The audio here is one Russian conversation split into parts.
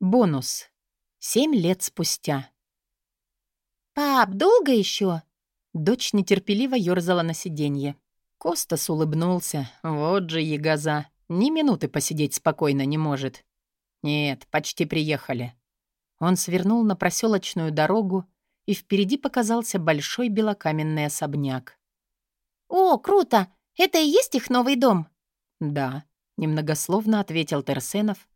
Бонус. Семь лет спустя. «Пап, долго еще? Дочь нетерпеливо ёрзала на сиденье. Костас улыбнулся. Вот же ягоза. Ни минуты посидеть спокойно не может. Нет, почти приехали. Он свернул на проселочную дорогу, и впереди показался большой белокаменный особняк. «О, круто! Это и есть их новый дом?» «Да», — немногословно ответил Терсенов,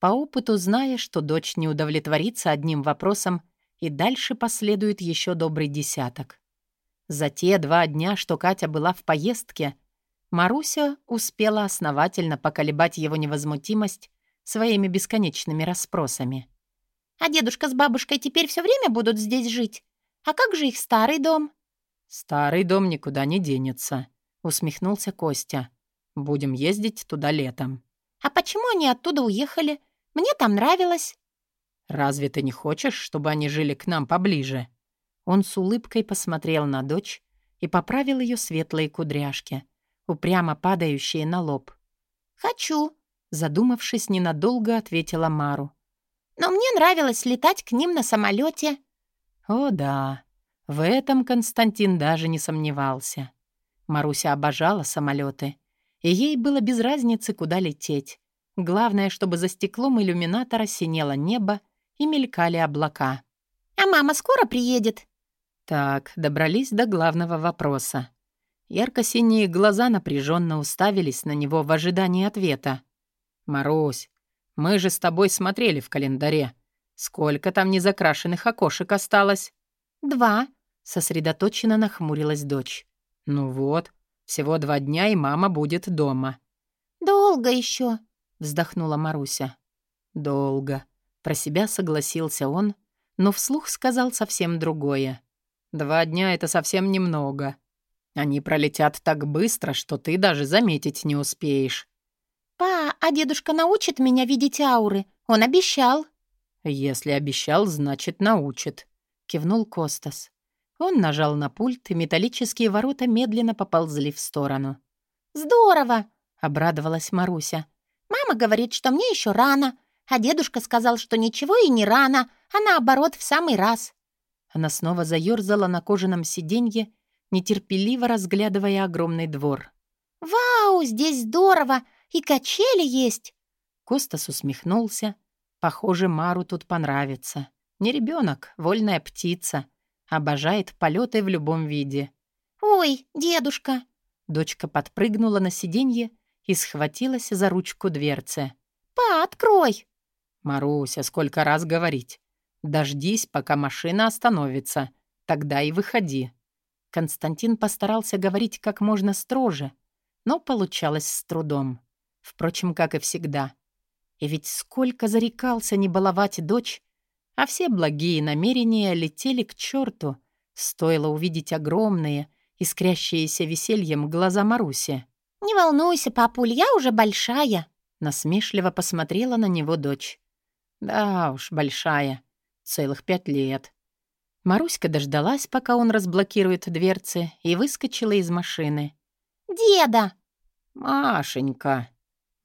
по опыту зная, что дочь не удовлетворится одним вопросом, и дальше последует еще добрый десяток. За те два дня, что Катя была в поездке, Маруся успела основательно поколебать его невозмутимость своими бесконечными расспросами. «А дедушка с бабушкой теперь все время будут здесь жить? А как же их старый дом?» «Старый дом никуда не денется», — усмехнулся Костя. «Будем ездить туда летом». «А почему они оттуда уехали? Мне там нравилось». «Разве ты не хочешь, чтобы они жили к нам поближе?» Он с улыбкой посмотрел на дочь и поправил ее светлые кудряшки, упрямо падающие на лоб. «Хочу», — задумавшись ненадолго, ответила Мару. «Но мне нравилось летать к ним на самолете. «О да, в этом Константин даже не сомневался. Маруся обожала самолеты, и ей было без разницы, куда лететь. Главное, чтобы за стеклом иллюминатора синело небо и мелькали облака. «А мама скоро приедет?» Так, добрались до главного вопроса. Ярко-синие глаза напряженно уставились на него в ожидании ответа. «Марусь, мы же с тобой смотрели в календаре. Сколько там незакрашенных окошек осталось?» «Два», — сосредоточенно нахмурилась дочь. «Ну вот, всего два дня, и мама будет дома». «Долго еще», — вздохнула Маруся. «Долго», — про себя согласился он, но вслух сказал совсем другое. «Два дня — это совсем немного. Они пролетят так быстро, что ты даже заметить не успеешь». «Па, а дедушка научит меня видеть ауры? Он обещал». «Если обещал, значит, научит», — кивнул Костас. Он нажал на пульт, и металлические ворота медленно поползли в сторону. «Здорово!» — обрадовалась Маруся. «Мама говорит, что мне еще рано, а дедушка сказал, что ничего и не рано, а наоборот, в самый раз». Она снова заёрзала на кожаном сиденье, нетерпеливо разглядывая огромный двор. «Вау, здесь здорово! И качели есть!» Костас усмехнулся. Похоже, Мару тут понравится. Не ребенок, вольная птица. Обожает полеты в любом виде. «Ой, дедушка!» Дочка подпрыгнула на сиденье и схватилась за ручку дверцы. «Па, открой!» «Маруся, сколько раз говорить. Дождись, пока машина остановится. Тогда и выходи». Константин постарался говорить как можно строже, но получалось с трудом. Впрочем, как и всегда. И ведь сколько зарекался не баловать дочь, а все благие намерения летели к черту, стоило увидеть огромные, искрящиеся весельем глаза Маруси. «Не волнуйся, папуль, я уже большая», — насмешливо посмотрела на него дочь. «Да уж, большая. Целых пять лет». Маруська дождалась, пока он разблокирует дверцы, и выскочила из машины. «Деда!» «Машенька!»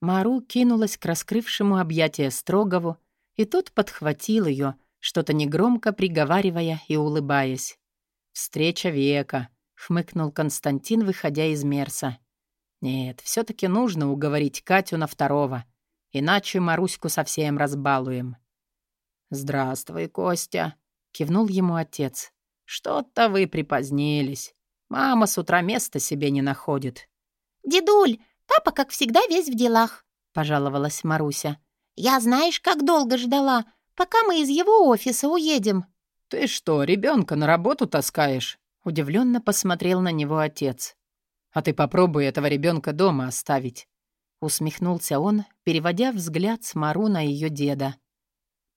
Мару кинулась к раскрывшему объятия Строгову, и тот подхватил ее, что-то негромко приговаривая и улыбаясь. «Встреча века», — хмыкнул Константин, выходя из Мерса. «Нет, все таки нужно уговорить Катю на второго, иначе Маруську совсем разбалуем». «Здравствуй, Костя», — кивнул ему отец. «Что-то вы припозднились. Мама с утра места себе не находит». «Дедуль, Папа, как всегда, весь в делах», — пожаловалась Маруся. «Я знаешь, как долго ждала, пока мы из его офиса уедем». «Ты что, ребенка на работу таскаешь?» — удивленно посмотрел на него отец. «А ты попробуй этого ребенка дома оставить». Усмехнулся он, переводя взгляд с Мару на ее деда.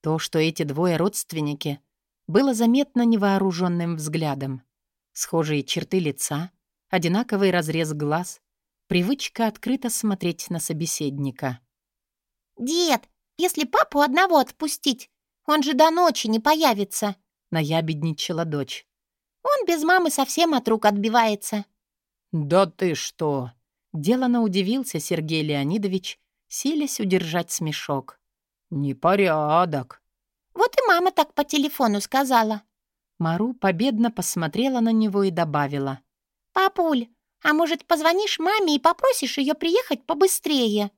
То, что эти двое родственники, было заметно невооруженным взглядом. Схожие черты лица, одинаковый разрез глаз, Привычка открыто смотреть на собеседника. «Дед, если папу одного отпустить, он же до ночи не появится», — наябедничала дочь. «Он без мамы совсем от рук отбивается». «Да ты что!» — делано удивился Сергей Леонидович, силясь удержать смешок. «Непорядок». «Вот и мама так по телефону сказала». Мару победно посмотрела на него и добавила. «Папуль, а может, позвонишь маме и попросишь ее приехать побыстрее?»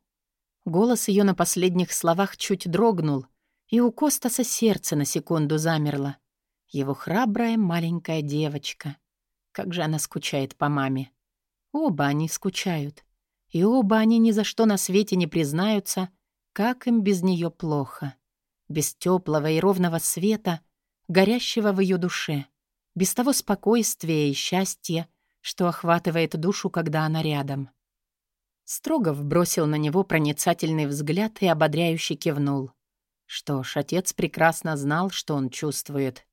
Голос ее на последних словах чуть дрогнул, и у Костаса сердце на секунду замерло. Его храбрая маленькая девочка. Как же она скучает по маме. Оба они скучают. И оба они ни за что на свете не признаются, как им без нее плохо. Без теплого и ровного света, горящего в ее душе. Без того спокойствия и счастья, что охватывает душу, когда она рядом. Строгов бросил на него проницательный взгляд и ободряюще кивнул. Что ж, отец прекрасно знал, что он чувствует.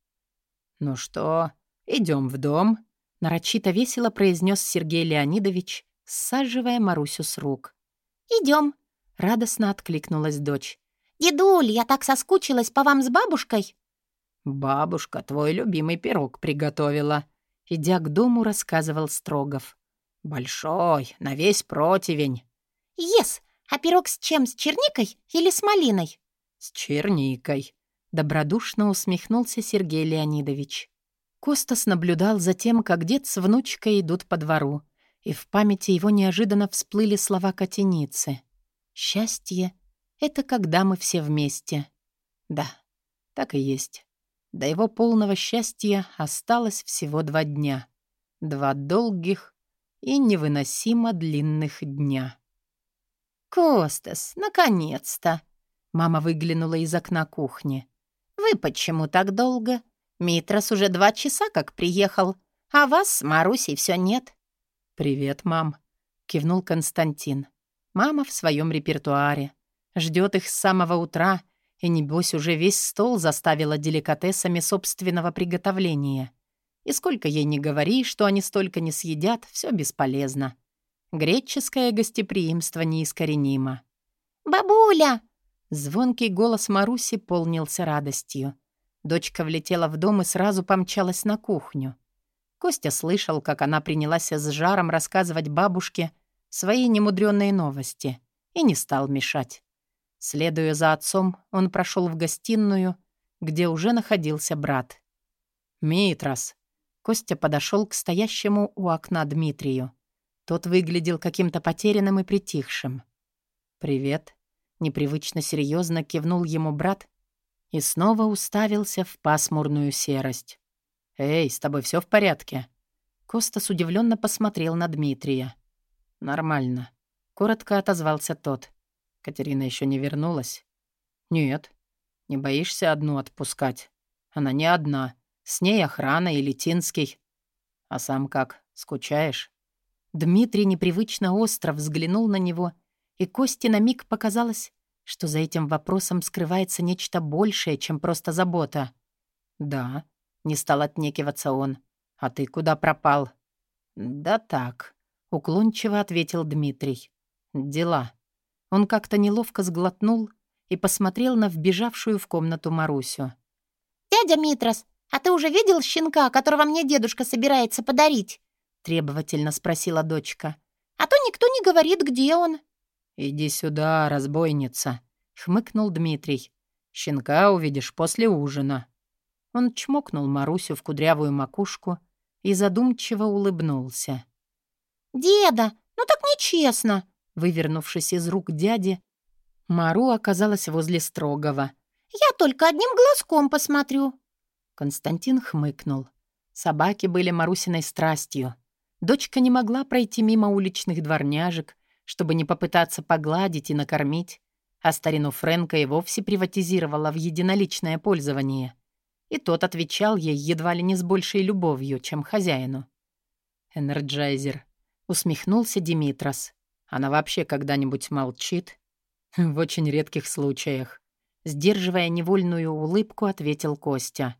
«Ну что, идем в дом?» — нарочито весело произнес Сергей Леонидович, саживая Марусю с рук. Идем, радостно откликнулась дочь. «Дедуль, я так соскучилась по вам с бабушкой!» «Бабушка твой любимый пирог приготовила», — идя к дому, рассказывал Строгов. «Большой, на весь противень». «Ес! А пирог с чем, с черникой или с малиной?» «С черникой», — добродушно усмехнулся Сергей Леонидович. Костас наблюдал за тем, как дед с внучкой идут по двору, и в памяти его неожиданно всплыли слова котеницы. «Счастье — это когда мы все вместе». Да, так и есть. До его полного счастья осталось всего два дня. Два долгих и невыносимо длинных дня. «Костас, наконец-то!» Мама выглянула из окна кухни. «Вы почему так долго? Митрос уже два часа как приехал, а вас с Марусей все нет». «Привет, мам», — кивнул Константин. «Мама в своем репертуаре. Ждет их с самого утра, и, небось, уже весь стол заставила деликатесами собственного приготовления. И сколько ей не говори, что они столько не съедят, все бесполезно. Греческое гостеприимство неискоренимо. «Бабуля!» Звонкий голос Маруси полнился радостью. Дочка влетела в дом и сразу помчалась на кухню. Костя слышал, как она принялась с жаром рассказывать бабушке свои немудрённые новости и не стал мешать. Следуя за отцом, он прошел в гостиную, где уже находился брат. «Митрос!» Костя подошел к стоящему у окна Дмитрию. Тот выглядел каким-то потерянным и притихшим. «Привет», Непривычно серьезно кивнул ему брат и снова уставился в пасмурную серость. «Эй, с тобой все в порядке?» Костас удивленно посмотрел на Дмитрия. «Нормально», — коротко отозвался тот. «Катерина еще не вернулась?» «Нет. Не боишься одну отпускать? Она не одна. С ней охрана и Летинский. А сам как, скучаешь?» Дмитрий непривычно остро взглянул на него — и Косте на миг показалось, что за этим вопросом скрывается нечто большее, чем просто забота. «Да», — не стал отнекиваться он. «А ты куда пропал?» «Да так», — уклончиво ответил Дмитрий. «Дела». Он как-то неловко сглотнул и посмотрел на вбежавшую в комнату Марусю. «Дядя Митрос, а ты уже видел щенка, которого мне дедушка собирается подарить?» — требовательно спросила дочка. «А то никто не говорит, где он». «Иди сюда, разбойница», — хмыкнул Дмитрий. «Щенка увидишь после ужина». Он чмокнул Марусю в кудрявую макушку и задумчиво улыбнулся. «Деда, ну так нечестно!» Вывернувшись из рук дяди, Мару оказалась возле строгого. «Я только одним глазком посмотрю». Константин хмыкнул. Собаки были Марусиной страстью. Дочка не могла пройти мимо уличных дворняжек, чтобы не попытаться погладить и накормить, а старину Фрэнка и вовсе приватизировала в единоличное пользование. И тот отвечал ей едва ли не с большей любовью, чем хозяину. «Энерджайзер», — усмехнулся Димитрос. «Она вообще когда-нибудь молчит?» «В очень редких случаях», — сдерживая невольную улыбку, ответил Костя.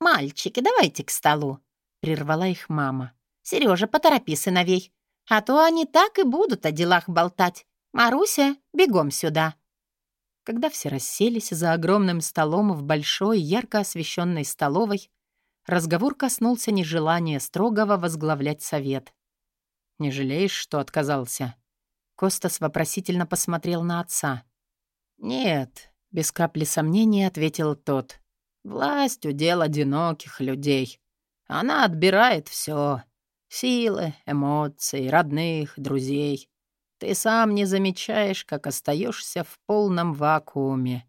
«Мальчики, давайте к столу», — прервала их мама. «Серёжа, поторопи сыновей. А то они так и будут о делах болтать. Маруся, бегом сюда». Когда все расселись за огромным столом в большой, ярко освещенной столовой, разговор коснулся нежелания строгого возглавлять совет. «Не жалеешь, что отказался?» Костас вопросительно посмотрел на отца. «Нет, Без капли сомнения ответил тот. «Власть — удел одиноких людей. Она отбирает все: Силы, эмоции, родных, друзей. Ты сам не замечаешь, как остаешься в полном вакууме».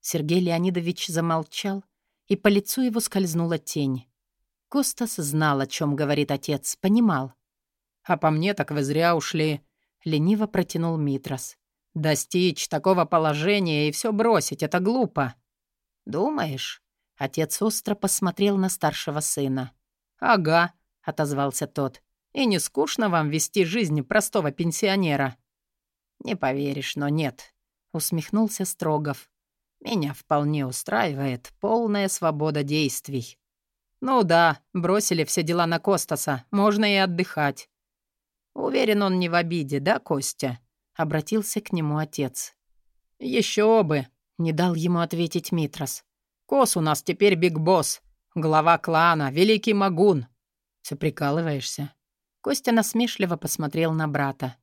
Сергей Леонидович замолчал, и по лицу его скользнула тень. Костас знал, о чем говорит отец, понимал. «А по мне так вы зря ушли», — лениво протянул Митрос. «Достичь такого положения и все бросить — это глупо». «Думаешь?» — отец остро посмотрел на старшего сына. «Ага», — отозвался тот. «И не скучно вам вести жизнь простого пенсионера?» «Не поверишь, но нет», — усмехнулся Строгов. «Меня вполне устраивает полная свобода действий». «Ну да, бросили все дела на Костаса, можно и отдыхать». «Уверен, он не в обиде, да, Костя?» — обратился к нему отец. «Еще бы!» — не дал ему ответить Митрос. «Кос у нас теперь биг-босс, глава клана, великий магун». «Все прикалываешься?» Костя насмешливо посмотрел на брата.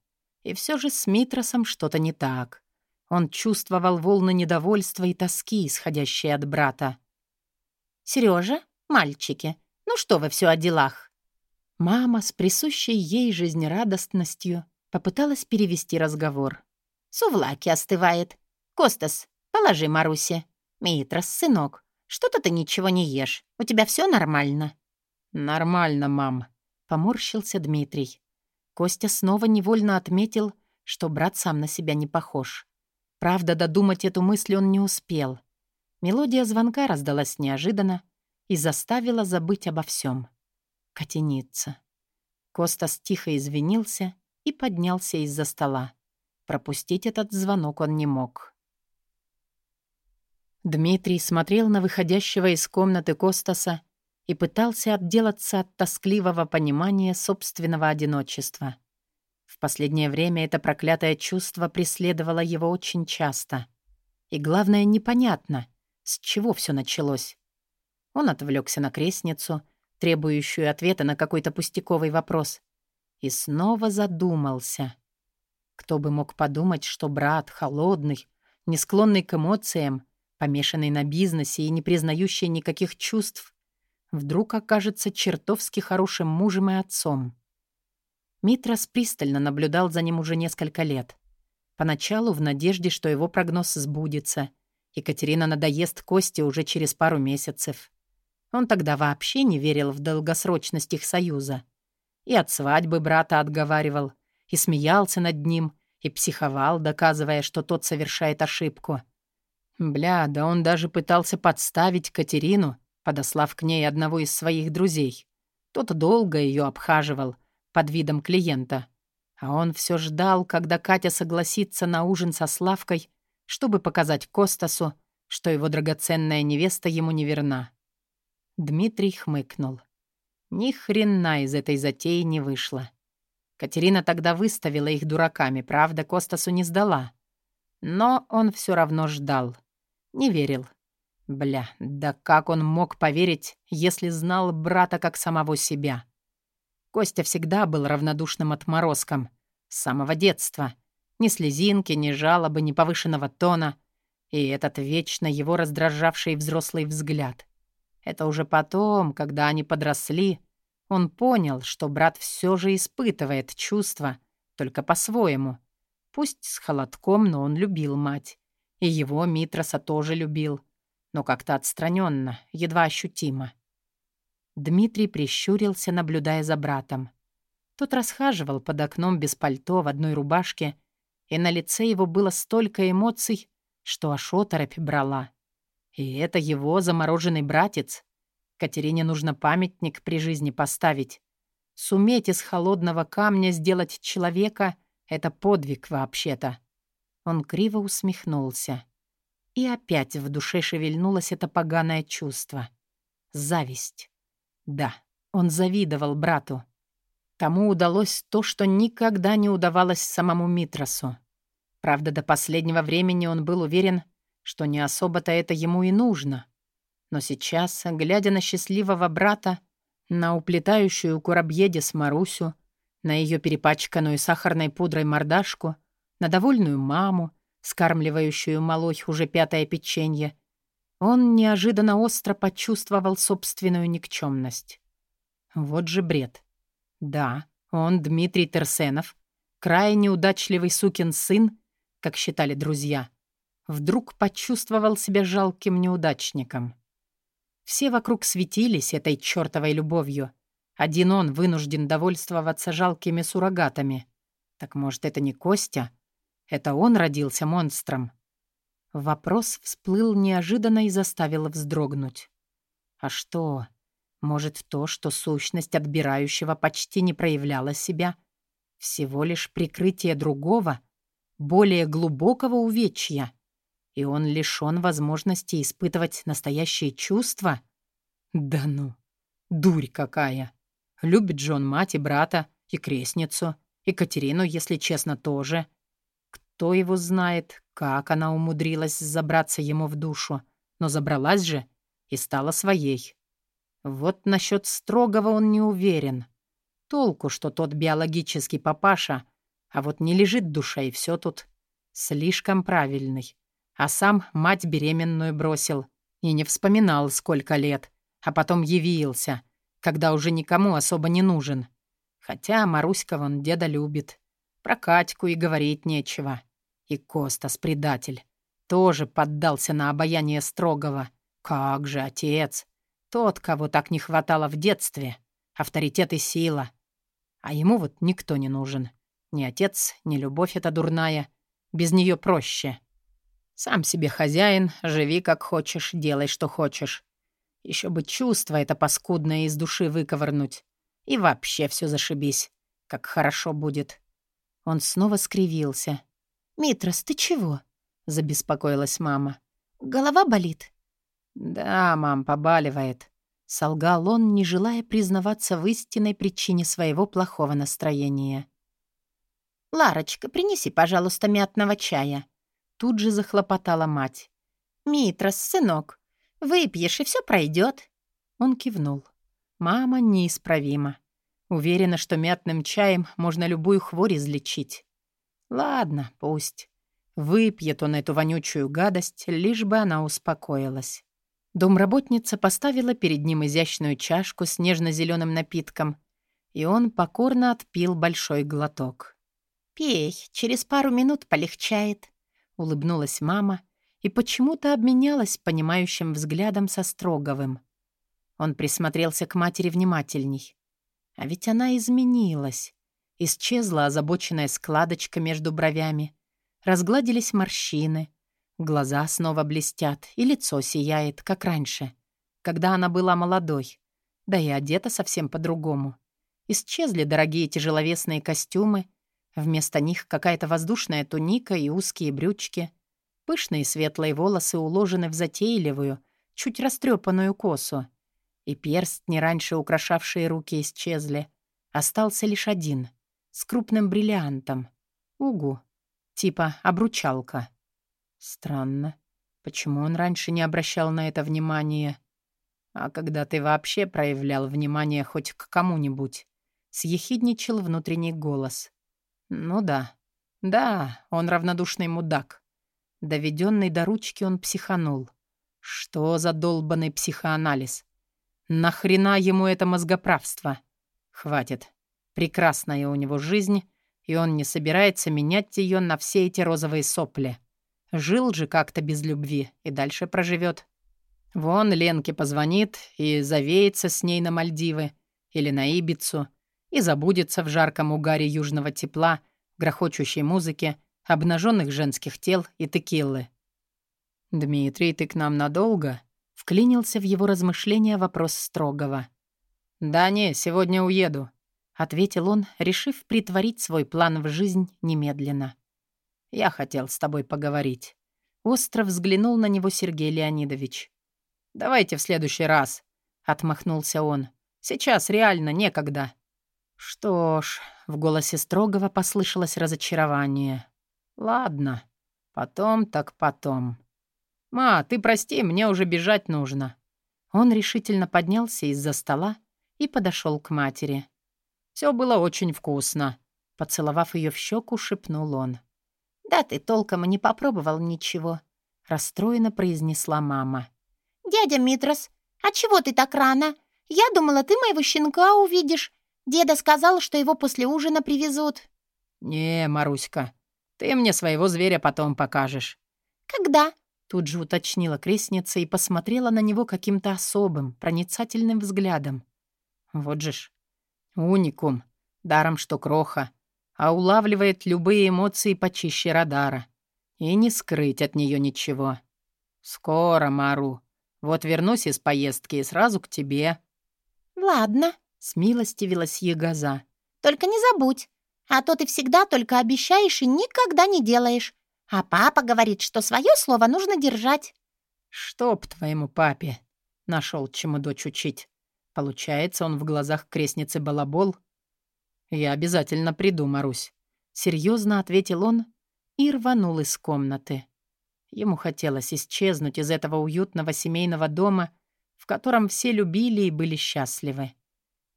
И все же с Митросом что-то не так. Он чувствовал волны недовольства и тоски, исходящие от брата. «Сережа, мальчики, ну что вы все о делах?» Мама с присущей ей жизнерадостностью попыталась перевести разговор. «Сувлаки остывает. Костас, положи Марусе. Митрос, сынок, что-то ты ничего не ешь. У тебя все нормально?» «Нормально, мам», — поморщился Дмитрий. Костя снова невольно отметил, что брат сам на себя не похож. Правда, додумать эту мысль он не успел. Мелодия звонка раздалась неожиданно и заставила забыть обо всем котеница. Костас тихо извинился и поднялся из-за стола. Пропустить этот звонок он не мог. Дмитрий смотрел на выходящего из комнаты Костаса и пытался отделаться от тоскливого понимания собственного одиночества. В последнее время это проклятое чувство преследовало его очень часто. И главное, непонятно, с чего все началось. Он отвлекся на крестницу — требующую ответа на какой-то пустяковый вопрос. И снова задумался. Кто бы мог подумать, что брат, холодный, не склонный к эмоциям, помешанный на бизнесе и не признающий никаких чувств, вдруг окажется чертовски хорошим мужем и отцом. Митрос пристально наблюдал за ним уже несколько лет. Поначалу в надежде, что его прогноз сбудется. Екатерина надоест Косте уже через пару месяцев. Он тогда вообще не верил в долгосрочность их союза. И от свадьбы брата отговаривал, и смеялся над ним, и психовал, доказывая, что тот совершает ошибку. Бля, да он даже пытался подставить Катерину, подослав к ней одного из своих друзей. Тот долго ее обхаживал, под видом клиента. А он все ждал, когда Катя согласится на ужин со Славкой, чтобы показать Костасу, что его драгоценная невеста ему не верна. Дмитрий хмыкнул. Ни хрена из этой затеи не вышло. Катерина тогда выставила их дураками, правда, Костасу не сдала. Но он все равно ждал. Не верил. Бля, да как он мог поверить, если знал брата как самого себя? Костя всегда был равнодушным отморозком. С самого детства. Ни слезинки, ни жалобы, ни повышенного тона. И этот вечно его раздражавший взрослый взгляд. Это уже потом, когда они подросли, он понял, что брат все же испытывает чувства, только по-своему. Пусть с холодком, но он любил мать. И его Митроса тоже любил, но как-то отстраненно, едва ощутимо. Дмитрий прищурился, наблюдая за братом. Тот расхаживал под окном без пальто в одной рубашке, и на лице его было столько эмоций, что аж оторопь брала. И это его замороженный братец. Катерине нужно памятник при жизни поставить. Суметь из холодного камня сделать человека — это подвиг вообще-то. Он криво усмехнулся. И опять в душе шевельнулось это поганое чувство. Зависть. Да, он завидовал брату. Тому удалось то, что никогда не удавалось самому Митросу. Правда, до последнего времени он был уверен, что не особо-то это ему и нужно. Но сейчас, глядя на счастливого брата, на уплетающую курабьедис Марусю, на ее перепачканную сахарной пудрой мордашку, на довольную маму, скармливающую малой уже пятое печенье, он неожиданно остро почувствовал собственную никчемность. Вот же бред. Да, он, Дмитрий Терсенов, крайне удачливый сукин сын, как считали друзья, вдруг почувствовал себя жалким неудачником. Все вокруг светились этой чертовой любовью. Один он вынужден довольствоваться жалкими суррогатами. Так может, это не Костя? Это он родился монстром? Вопрос всплыл неожиданно и заставил вздрогнуть. А что? Может, то, что сущность отбирающего почти не проявляла себя, всего лишь прикрытие другого, более глубокого увечья, и он лишён возможности испытывать настоящие чувства? Да ну, дурь какая! Любит Джон мать и брата, и крестницу, и Катерину, если честно, тоже — кто его знает, как она умудрилась забраться ему в душу, но забралась же и стала своей. Вот насчет строгого он не уверен. Толку, что тот биологический папаша, а вот не лежит душа и все тут. Слишком правильный. А сам мать беременную бросил. И не вспоминал, сколько лет. А потом явился, когда уже никому особо не нужен. Хотя Маруська вон деда любит. Про Катьку и говорить нечего. И Костас, предатель, тоже поддался на обаяние строгого. Как же отец! Тот, кого так не хватало в детстве. Авторитет и сила. А ему вот никто не нужен. Ни отец, ни любовь эта дурная. Без нее проще. Сам себе хозяин, живи как хочешь, делай что хочешь. Еще бы чувство это паскудное из души выковырнуть. И вообще все зашибись. Как хорошо будет. Он снова скривился. «Митрос, ты чего?» — забеспокоилась мама. «Голова болит?» «Да, мам, побаливает», — солгал он, не желая признаваться в истинной причине своего плохого настроения. «Ларочка, принеси, пожалуйста, мятного чая», — тут же захлопотала мать. «Митрос, сынок, выпьешь, и все пройдет. Он кивнул. Мама неисправима. Уверена, что мятным чаем можно любую хворь излечить. Ладно, пусть. Выпьет он эту вонючую гадость, лишь бы она успокоилась. Домработница поставила перед ним изящную чашку с нежно-зеленым напитком, и он покорно отпил большой глоток. «Пей, через пару минут полегчает», — улыбнулась мама и почему-то обменялась понимающим взглядом со Строговым. Он присмотрелся к матери внимательней. А ведь она изменилась. Исчезла озабоченная складочка между бровями. Разгладились морщины. Глаза снова блестят, и лицо сияет, как раньше, когда она была молодой. Да и одета совсем по-другому. Исчезли дорогие тяжеловесные костюмы. Вместо них какая-то воздушная туника и узкие брючки. Пышные светлые волосы уложены в затейливую, чуть растрепанную косу. И перстни, раньше украшавшие руки, исчезли. Остался лишь один — с крупным бриллиантом. Угу. Типа обручалка. Странно. Почему он раньше не обращал на это внимания? А когда ты вообще проявлял внимание хоть к кому-нибудь? Съехидничал внутренний голос. Ну да. Да, он равнодушный мудак. Доведенный до ручки он психанул. Что за долбанный психоанализ? Нахрена ему это мозгоправство? Хватит. Прекрасная у него жизнь, и он не собирается менять ее на все эти розовые сопли. Жил же как-то без любви и дальше проживет. Вон Ленке позвонит и завеется с ней на Мальдивы или на Ибицу и забудется в жарком угаре южного тепла, грохочущей музыки, обнаженных женских тел и текиллы. «Дмитрий, ты к нам надолго?» — вклинился в его размышления вопрос строгого. «Да не, сегодня уеду ответил он, решив притворить свой план в жизнь немедленно. «Я хотел с тобой поговорить». Остро взглянул на него Сергей Леонидович. «Давайте в следующий раз», — отмахнулся он. «Сейчас реально некогда». «Что ж», — в голосе строгого послышалось разочарование. «Ладно, потом так потом». «Ма, ты прости, мне уже бежать нужно». Он решительно поднялся из-за стола и подошел к матери. Все было очень вкусно», — поцеловав ее в щеку, шепнул он. «Да ты толком и не попробовал ничего», — расстроенно произнесла мама. «Дядя Митрос, а чего ты так рано? Я думала, ты моего щенка увидишь. Деда сказал, что его после ужина привезут». «Не, Маруська, ты мне своего зверя потом покажешь». «Когда?» — тут же уточнила крестница и посмотрела на него каким-то особым, проницательным взглядом. «Вот же ж, уникум, даром что кроха, а улавливает любые эмоции почище радара. И не скрыть от нее ничего. Скоро, Мару. Вот вернусь из поездки и сразу к тебе. Ладно, смилостивилась Егоза. Только не забудь, а то ты всегда только обещаешь и никогда не делаешь. А папа говорит, что свое слово нужно держать. Чтоб твоему папе нашел чему дочь учить. Получается, он в глазах крестницы балабол — «Я обязательно приду, Марусь», — серьезно ответил он и рванул из комнаты. Ему хотелось исчезнуть из этого уютного семейного дома, в котором все любили и были счастливы.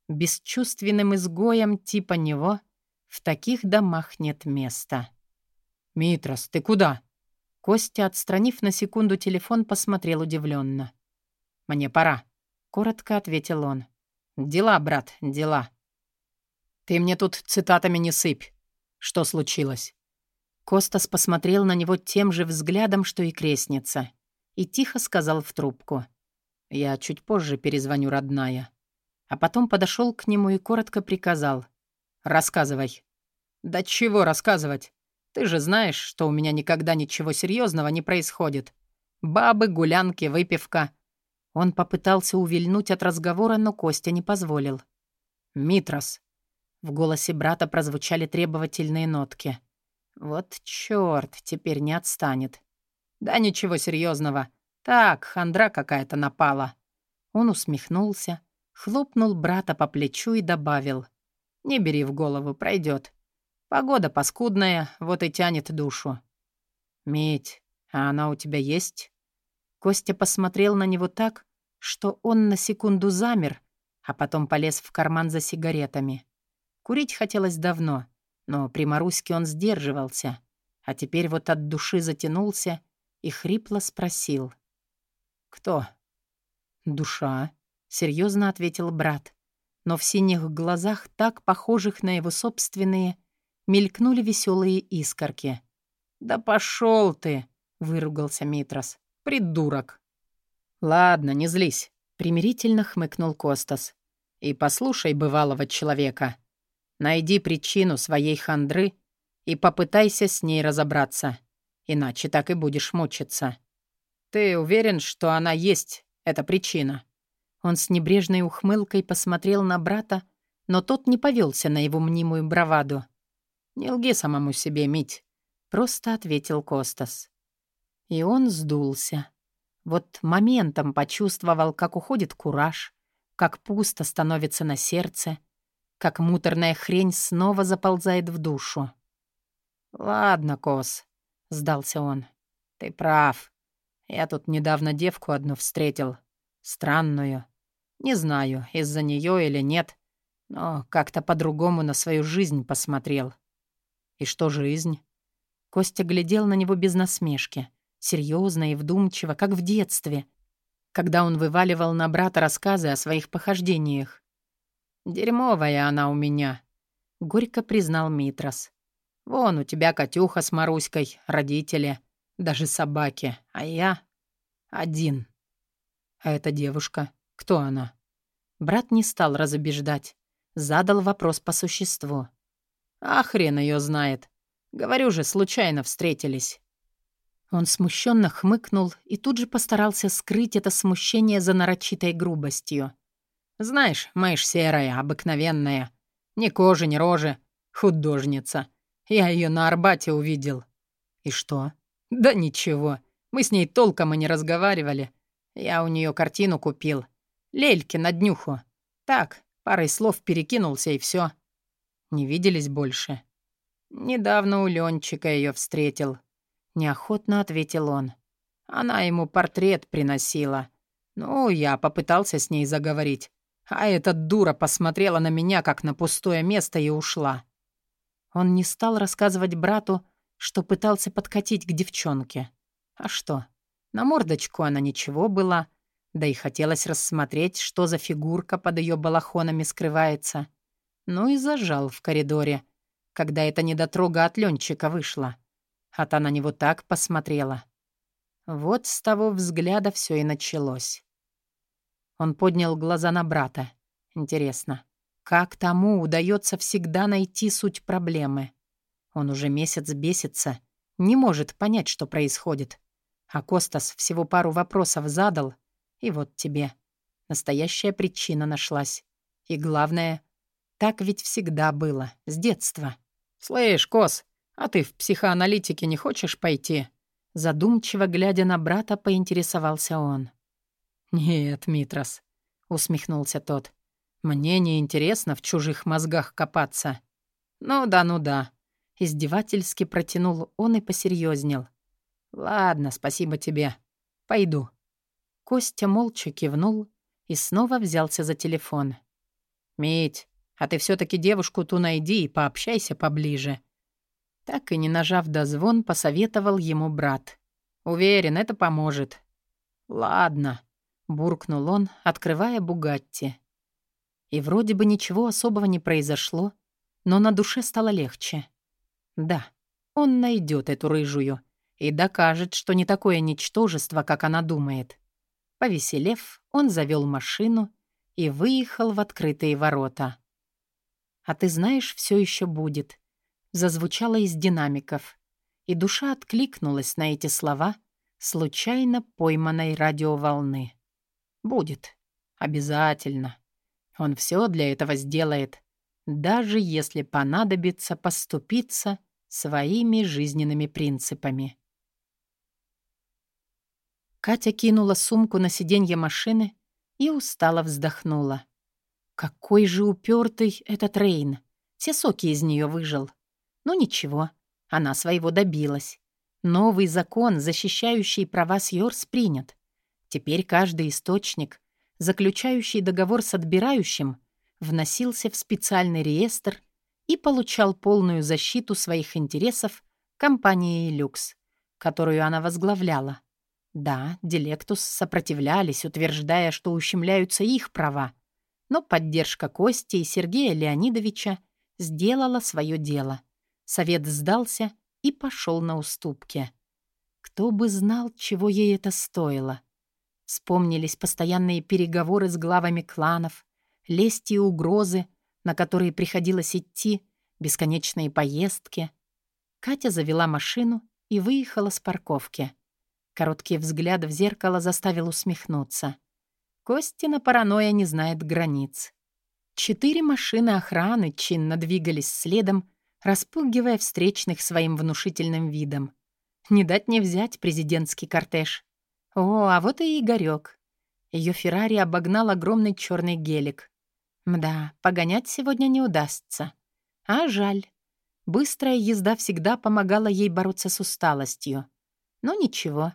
Бесчувственным изгоем типа него в таких домах нет места. «Митрос, ты куда?» Костя, отстранив на секунду телефон, посмотрел удивленно. «Мне пора», — коротко ответил он. «Дела, брат, дела». «Ты мне тут цитатами не сыпь. Что случилось?» Костас посмотрел на него тем же взглядом, что и крестница, и тихо сказал в трубку. «Я чуть позже перезвоню, родная». А потом подошел к нему и коротко приказал. «Рассказывай». «Да чего рассказывать? Ты же знаешь, что у меня никогда ничего серьезного не происходит. Бабы, гулянки, выпивка». Он попытался увильнуть от разговора, но Костя не позволил. «Митрос, в голосе брата прозвучали требовательные нотки. «Вот чёрт, теперь не отстанет». «Да ничего серьезного. Так, хандра какая-то напала». Он усмехнулся, хлопнул брата по плечу и добавил. «Не бери в голову, пройдет. Погода паскудная, вот и тянет душу». «Медь, а она у тебя есть?» Костя посмотрел на него так, что он на секунду замер, а потом полез в карман за сигаретами. Курить хотелось давно, но при Маруське он сдерживался, а теперь вот от души затянулся и хрипло спросил. «Кто?» «Душа», — серьезно ответил брат, но в синих глазах, так похожих на его собственные, мелькнули веселые искорки. «Да пошел ты!» — выругался Митрос. «Придурок!» «Ладно, не злись», — примирительно хмыкнул Костас. «И послушай бывалого человека. Найди причину своей хандры и попытайся с ней разобраться. Иначе так и будешь мучиться. Ты уверен, что она есть, эта причина?» Он с небрежной ухмылкой посмотрел на брата, но тот не повелся на его мнимую браваду. «Не лги самому себе, Мить», — просто ответил Костас. И он сдулся. Вот моментом почувствовал, как уходит кураж, как пусто становится на сердце — как муторная хрень снова заползает в душу. «Ладно, Кос», — сдался он. «Ты прав. Я тут недавно девку одну встретил. Странную. Не знаю, из-за нее или нет, но как-то по-другому на свою жизнь посмотрел». «И что жизнь?» Костя глядел на него без насмешки, серьезно и вдумчиво, как в детстве, когда он вываливал на брата рассказы о своих похождениях. «Дерьмовая она у меня», — горько признал Митрос. «Вон у тебя Катюха с Маруськой, родители, даже собаки, а я один». «А эта девушка, кто она?» Брат не стал разубеждать, задал вопрос по существу. «А хрен ее знает. Говорю же, случайно встретились». Он смущенно хмыкнул и тут же постарался скрыть это смущение за нарочитой грубостью. Знаешь, мышь серая, обыкновенная. Ни кожи, ни рожи. Художница. Я ее на Арбате увидел. И что? Да ничего. Мы с ней толком и не разговаривали. Я у нее картину купил. Лельки на днюху. Так, парой слов перекинулся и все. Не виделись больше. Недавно у Ленчика ее встретил. Неохотно ответил он. Она ему портрет приносила. Ну, я попытался с ней заговорить. А эта дура посмотрела на меня, как на пустое место, и ушла. Он не стал рассказывать брату, что пытался подкатить к девчонке. А что? На мордочку она ничего была, да и хотелось рассмотреть, что за фигурка под ее балахонами скрывается. Ну и зажал в коридоре, когда эта недотрога от Ленчика вышла. А та на него так посмотрела. Вот с того взгляда все и началось. Он поднял глаза на брата. Интересно, как тому удается всегда найти суть проблемы? Он уже месяц бесится, не может понять, что происходит. А Костас всего пару вопросов задал, и вот тебе. Настоящая причина нашлась. И главное, так ведь всегда было, с детства. «Слышь, Кос, а ты в психоаналитике не хочешь пойти?» Задумчиво глядя на брата, поинтересовался он. «Нет, Митрос», — усмехнулся тот. «Мне не интересно в чужих мозгах копаться». «Ну да, ну да», — издевательски протянул он и посерьезнел. «Ладно, спасибо тебе. Пойду». Костя молча кивнул и снова взялся за телефон. «Мить, а ты все таки девушку ту найди и пообщайся поближе». Так и не нажав дозвон, посоветовал ему брат. «Уверен, это поможет». «Ладно», — буркнул он, открывая «Бугатти». И вроде бы ничего особого не произошло, но на душе стало легче. Да, он найдет эту рыжую и докажет, что не такое ничтожество, как она думает. Повеселев, он завел машину и выехал в открытые ворота. «А ты знаешь, все еще будет», — зазвучало из динамиков, и душа откликнулась на эти слова случайно пойманной радиоволны. «Будет. Обязательно. Он все для этого сделает, даже если понадобится поступиться своими жизненными принципами». Катя кинула сумку на сиденье машины и устало вздохнула. Какой же упертый этот Рейн. Все соки из нее выжил. Ну ничего, она своего добилась. Новый закон, защищающий права Сьорс, принят. Теперь каждый источник, заключающий договор с отбирающим, вносился в специальный реестр и получал полную защиту своих интересов компании «Люкс», которую она возглавляла. Да, Дилектус сопротивлялись, утверждая, что ущемляются их права. Но поддержка Кости и Сергея Леонидовича сделала свое дело. Совет сдался и пошел на уступки. Кто бы знал, чего ей это стоило. Вспомнились постоянные переговоры с главами кланов, лесть и угрозы, на которые приходилось идти, бесконечные поездки. Катя завела машину и выехала с парковки. Короткий взгляд в зеркало заставил усмехнуться. Костина паранойя не знает границ. Четыре машины охраны чинно двигались следом, распугивая встречных своим внушительным видом. Не дать не взять президентский кортеж. О, а вот и Игорёк. Ее Феррари обогнал огромный черный гелик. Мда, погонять сегодня не удастся. А жаль. Быстрая езда всегда помогала ей бороться с усталостью. Но ничего,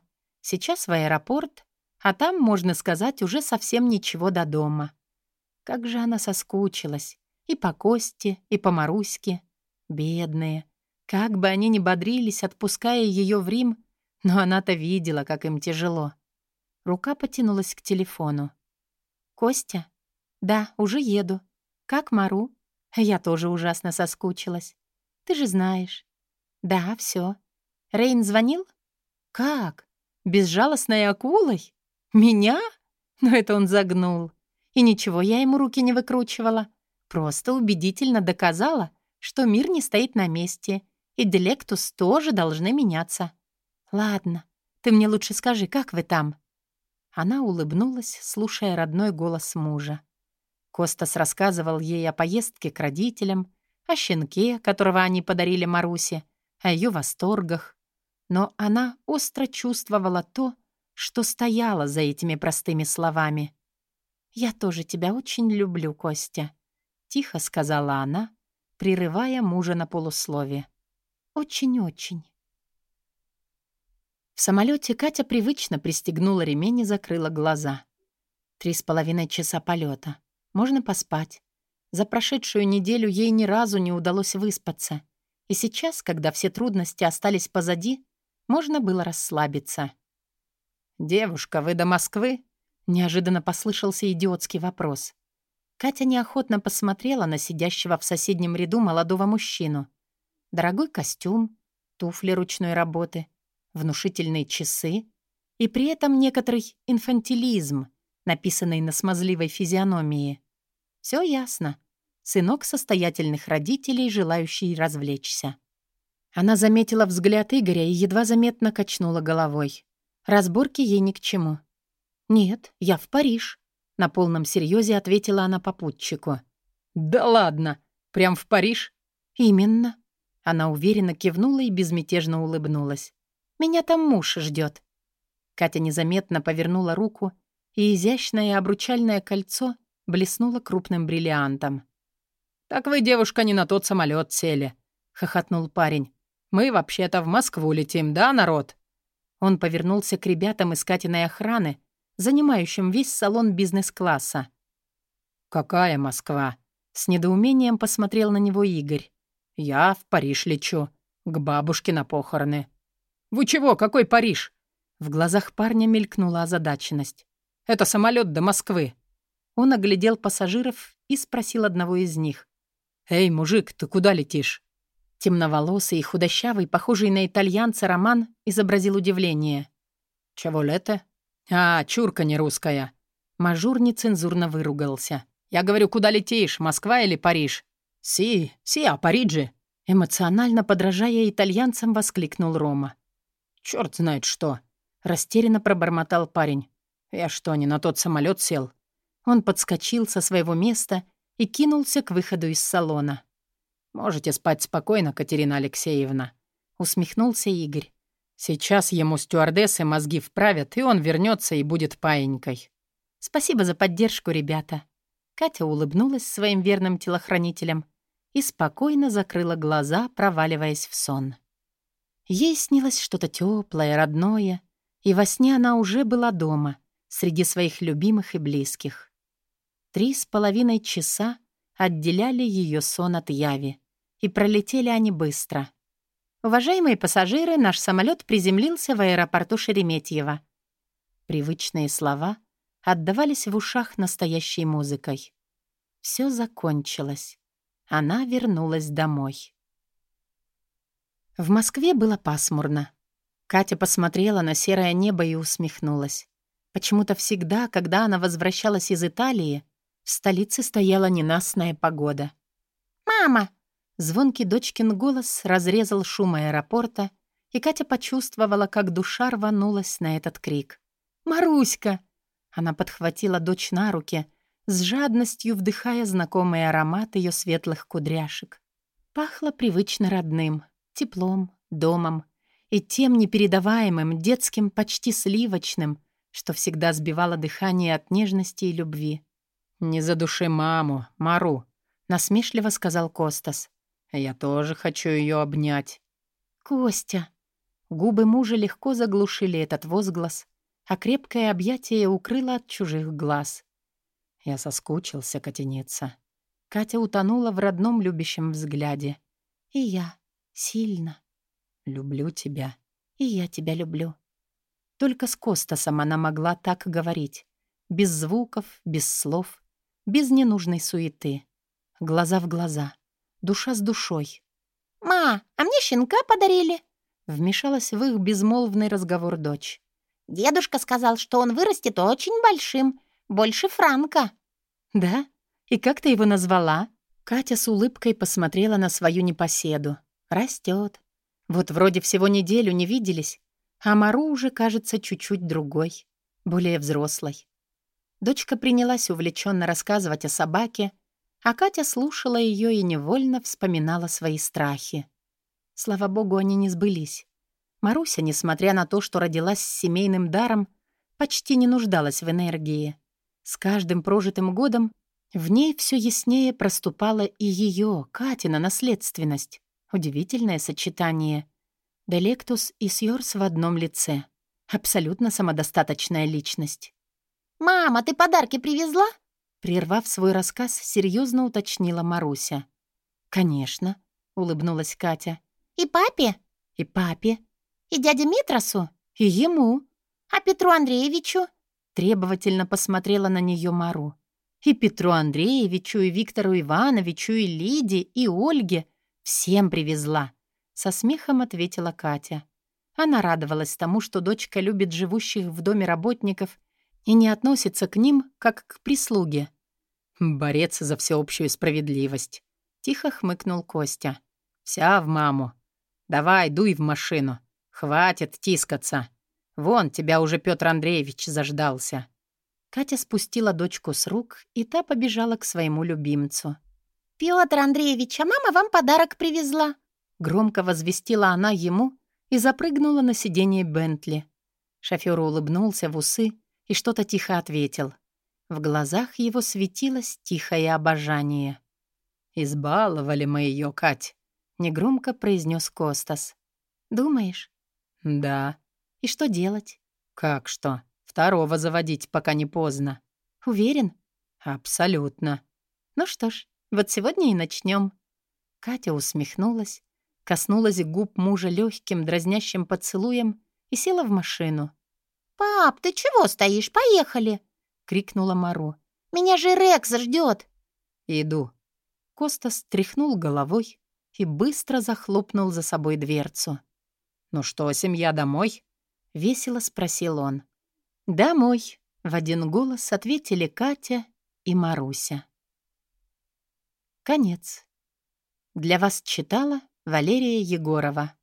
Сейчас в аэропорт, а там, можно сказать, уже совсем ничего до дома. Как же она соскучилась. И по Косте, и по Маруське. Бедные. Как бы они ни бодрились, отпуская ее в Рим, но она-то видела, как им тяжело. Рука потянулась к телефону. «Костя?» «Да, уже еду. Как Мару?» «Я тоже ужасно соскучилась. Ты же знаешь». «Да, все. Рейн звонил?» «Как?» Безжалостной акулой? Меня? Но это он загнул. И ничего, я ему руки не выкручивала. Просто убедительно доказала, что мир не стоит на месте, и Делектус тоже должны меняться. Ладно, ты мне лучше скажи, как вы там?» Она улыбнулась, слушая родной голос мужа. Костас рассказывал ей о поездке к родителям, о щенке, которого они подарили Марусе, о ее восторгах, но она остро чувствовала то, что стояло за этими простыми словами. «Я тоже тебя очень люблю, Костя», — тихо сказала она, прерывая мужа на полуслове. «Очень-очень». В самолете Катя привычно пристегнула ремень и закрыла глаза. Три с половиной часа полета. Можно поспать. За прошедшую неделю ей ни разу не удалось выспаться. И сейчас, когда все трудности остались позади, можно было расслабиться. «Девушка, вы до Москвы?» Неожиданно послышался идиотский вопрос. Катя неохотно посмотрела на сидящего в соседнем ряду молодого мужчину. Дорогой костюм, туфли ручной работы, внушительные часы и при этом некоторый инфантилизм, написанный на смазливой физиономии. Все ясно. Сынок состоятельных родителей, желающий развлечься. Она заметила взгляд Игоря и едва заметно качнула головой. Разборки ей ни к чему. «Нет, я в Париж», — на полном серьезе ответила она попутчику. «Да ладно! Прям в Париж?» «Именно». Она уверенно кивнула и безмятежно улыбнулась. «Меня там муж ждет. Катя незаметно повернула руку, и изящное обручальное кольцо блеснуло крупным бриллиантом. «Так вы, девушка, не на тот самолет сели», — хохотнул парень. «Мы вообще-то в Москву летим, да, народ?» Он повернулся к ребятам из Катиной охраны, занимающим весь салон бизнес-класса. «Какая Москва?» С недоумением посмотрел на него Игорь. «Я в Париж лечу. К бабушке на похороны». «Вы чего? Какой Париж?» В глазах парня мелькнула озадаченность. «Это самолет до Москвы». Он оглядел пассажиров и спросил одного из них. «Эй, мужик, ты куда летишь?» Темноволосый и худощавый, похожий на итальянца Роман, изобразил удивление. «Чего лето?» «А, чурка не русская». Мажур нецензурно выругался. «Я говорю, куда летишь, Москва или Париж?» «Си, си, а Париджи?» Эмоционально подражая итальянцам, воскликнул Рома. «Чёрт знает что!» Растерянно пробормотал парень. «Я что, не на тот самолет сел?» Он подскочил со своего места и кинулся к выходу из салона. «Можете спать спокойно, Катерина Алексеевна», — усмехнулся Игорь. «Сейчас ему стюардессы мозги вправят, и он вернется и будет паенькой». «Спасибо за поддержку, ребята». Катя улыбнулась своим верным телохранителям и спокойно закрыла глаза, проваливаясь в сон. Ей снилось что-то теплое, родное, и во сне она уже была дома, среди своих любимых и близких. Три с половиной часа отделяли ее сон от яви, и пролетели они быстро. «Уважаемые пассажиры, наш самолет приземлился в аэропорту Шереметьево». Привычные слова отдавались в ушах настоящей музыкой. Все закончилось. Она вернулась домой. В Москве было пасмурно. Катя посмотрела на серое небо и усмехнулась. Почему-то всегда, когда она возвращалась из Италии, в столице стояла ненастная погода. «Мама!» Звонкий дочкин голос разрезал шум аэропорта, и Катя почувствовала, как душа рванулась на этот крик. «Маруська!» Она подхватила дочь на руки, с жадностью вдыхая знакомый аромат ее светлых кудряшек. Пахло привычно родным, теплом, домом и тем непередаваемым, детским, почти сливочным, что всегда сбивало дыхание от нежности и любви. «Не задуши маму, Мару», — насмешливо сказал Костас. «Я тоже хочу ее обнять». «Костя!» Губы мужа легко заглушили этот возглас, а крепкое объятие укрыло от чужих глаз. Я соскучился, котеница. Катя утонула в родном любящем взгляде. «И я. Сильно». «Люблю тебя». «И я тебя люблю». Только с Костасом она могла так говорить. Без звуков, без слов, без ненужной суеты. Глаза в глаза, душа с душой. «Ма, а мне щенка подарили?» Вмешалась в их безмолвный разговор дочь. «Дедушка сказал, что он вырастет очень большим, больше Франка». «Да? И как ты его назвала?» Катя с улыбкой посмотрела на свою непоседу. Растет, вот вроде всего неделю не виделись, а Мару уже кажется чуть-чуть другой, более взрослой. Дочка принялась увлеченно рассказывать о собаке, а Катя слушала ее и невольно вспоминала свои страхи. Слава богу, они не сбылись. Маруся, несмотря на то, что родилась с семейным даром, почти не нуждалась в энергии. С каждым прожитым годом в ней все яснее проступала и ее, Катина, наследственность. Удивительное сочетание. Делектус и Сьорс в одном лице. Абсолютно самодостаточная личность. «Мама, ты подарки привезла?» Прервав свой рассказ, серьезно уточнила Маруся. «Конечно», — улыбнулась Катя. И папе? И папе. И дяде Митросу? И ему. А Петру Андреевичу? Требовательно посмотрела на нее Мару. И Петру Андреевичу, и Виктору Ивановичу, и Лиде, и Ольге. Всем привезла. Со смехом ответила Катя. Она радовалась тому, что дочка любит живущих в доме работников и не относится к ним, как к прислуге. «Борец за всеобщую справедливость», — тихо хмыкнул Костя. «Вся в маму. Давай, дуй в машину. Хватит тискаться. Вон, тебя уже Петр Андреевич заждался». Катя спустила дочку с рук, и та побежала к своему любимцу. «Пётр Андреевич, а мама вам подарок привезла!» Громко возвестила она ему и запрыгнула на сиденье Бентли. Шофёр улыбнулся в усы и что-то тихо ответил. В глазах его светилось тихое обожание. «Избаловали мы ее, Кать», — негромко произнес Костас. «Думаешь?» «Да». «И что делать?» «Как что? Второго заводить, пока не поздно». «Уверен?» «Абсолютно». «Ну что ж, вот сегодня и начнем. Катя усмехнулась, коснулась губ мужа легким, дразнящим поцелуем и села в машину. «Пап, ты чего стоишь? Поехали!» — крикнула Мару. «Меня же Рекс ждет!» «Иду». Коста стряхнул головой и быстро захлопнул за собой дверцу. «Ну что, семья домой?» — весело спросил он. «Домой», — в один голос ответили Катя и Маруся. Конец. Для вас читала Валерия Егорова.